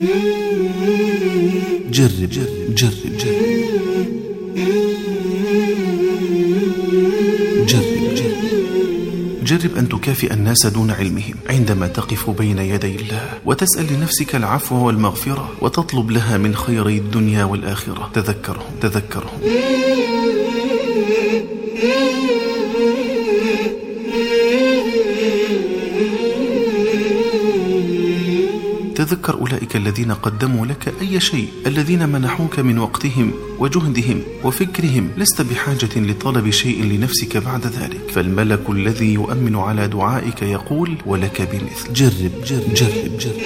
جرب جرب جرب. جرب جرب. جرب جرب أن تكافئ الناس دون علمهم عندما تقف بين يدي الله وتسأل لنفسك العفو والمغفرة وتطلب لها من خيري الدنيا والآخرة. تذكرهم تذكرهم. تذكر أولئك الذين قدموا لك أي شيء الذين منحوك من وقتهم وجهدهم وفكرهم لست بحاجة لطلب شيء لنفسك بعد ذلك فالملك الذي يؤمن على دعائك يقول ولك بمثل جرب جرب جرب, جرب.